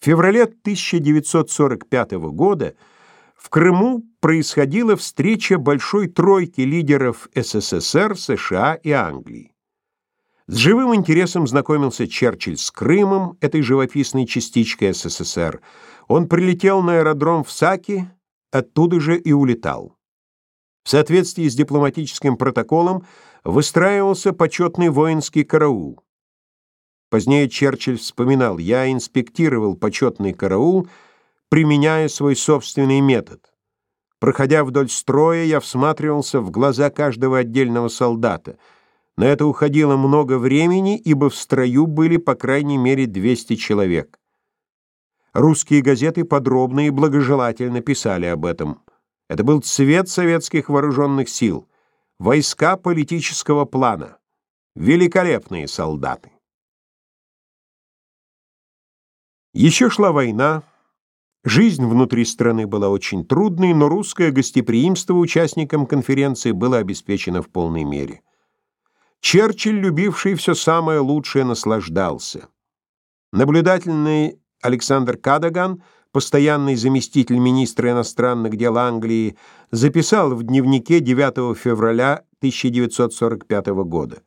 В феврале 1945 года в Крыму происходила встреча большой тройки лидеров СССР, США и Англии. С живым интересом знакомился Черчилль с Крымом, этой живописной частичкой СССР. Он прилетел на аэродром в Саки, оттуда же и улетал. В соответствии с дипломатическим протоколом выстраивался почетный воинский караул. Позднее Черчилль вспоминал, я инспектировал почетный караул, применяя свой собственный метод. Проходя вдоль строя, я всматривался в глаза каждого отдельного солдата — на это уходило много времени, ибо в строю были по крайней мере 200 человек. Русские газеты подробно и благожелательно писали об этом. Это был цвет советских вооруженных сил, войска политического плана, великолепные солдаты. Еще шла война, жизнь внутри страны была очень трудной, но русское гостеприимство участникам конференции было обеспечено в полной мере. Черчилль, любивший все самое лучшее, наслаждался. Наблюдательный Александр Кадаган, постоянный заместитель министра иностранных дел Англии, записал в дневнике 9 февраля 1945 года.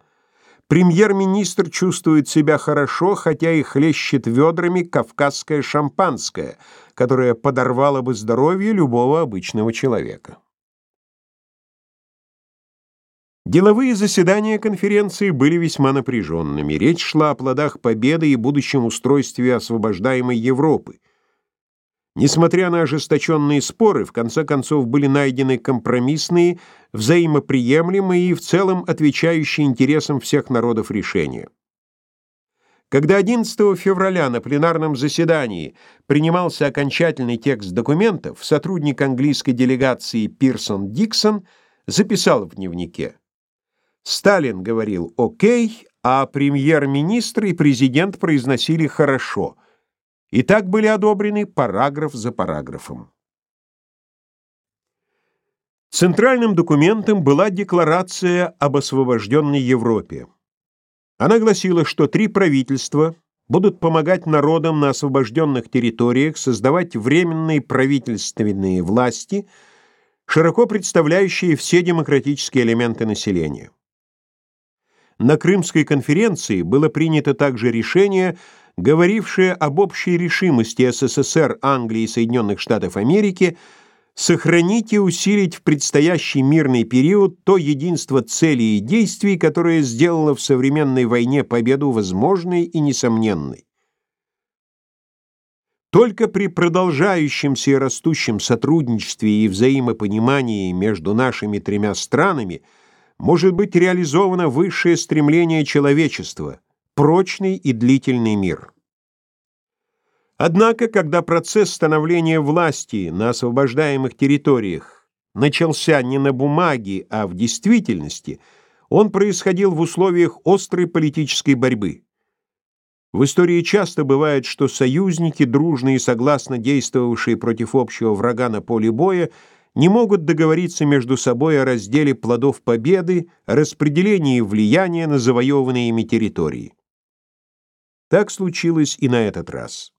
Премьер-министр чувствует себя хорошо, хотя и хлещет ведрами кавказское шампанское, которое подорвало бы здоровье любого обычного человека. Деловые заседания конференции были весьма напряженными. Речь шла о плодах победы и будущем устройстве освобождаемой Европы. Несмотря на ожесточенные споры, в конце концов были найдены компромиссные, взаимоприемлемые и в целом отвечающие интересам всех народов решения. Когда 11 февраля на пленарном заседании принимался окончательный текст документов, сотрудник английской делегации Пирсон Диксон записал в дневнике Сталин говорил «Окей», а премьер-министр и президент произносили «хорошо». И так были одобрены параграф за параграфом. Центральным документом была Декларация об освобожденной Европе. Она гласила, что три правительства будут помогать народам на освобожденных территориях создавать временные правительственные власти, широко представляющие все демократические элементы населения. На Крымской конференции было принято также решение, говорившее об общей решимости СССР, Англии и Соединенных Штатов Америки сохранить и усилить в предстоящий мирный период то единство целей и действий, которое сделало в современной войне победу возможной и несомненной. Только при продолжающемся и растущем сотрудничестве и взаимопонимании между нашими тремя странами – может быть реализовано высшее стремление человечества – прочный и длительный мир. Однако, когда процесс становления власти на освобождаемых территориях начался не на бумаге, а в действительности, он происходил в условиях острой политической борьбы. В истории часто бывает, что союзники, дружно и согласно действовавшие против общего врага на поле боя, не могут договориться между собой о разделе плодов победы, распределении влияния на завоеванные ими территории. Так случилось и на этот раз.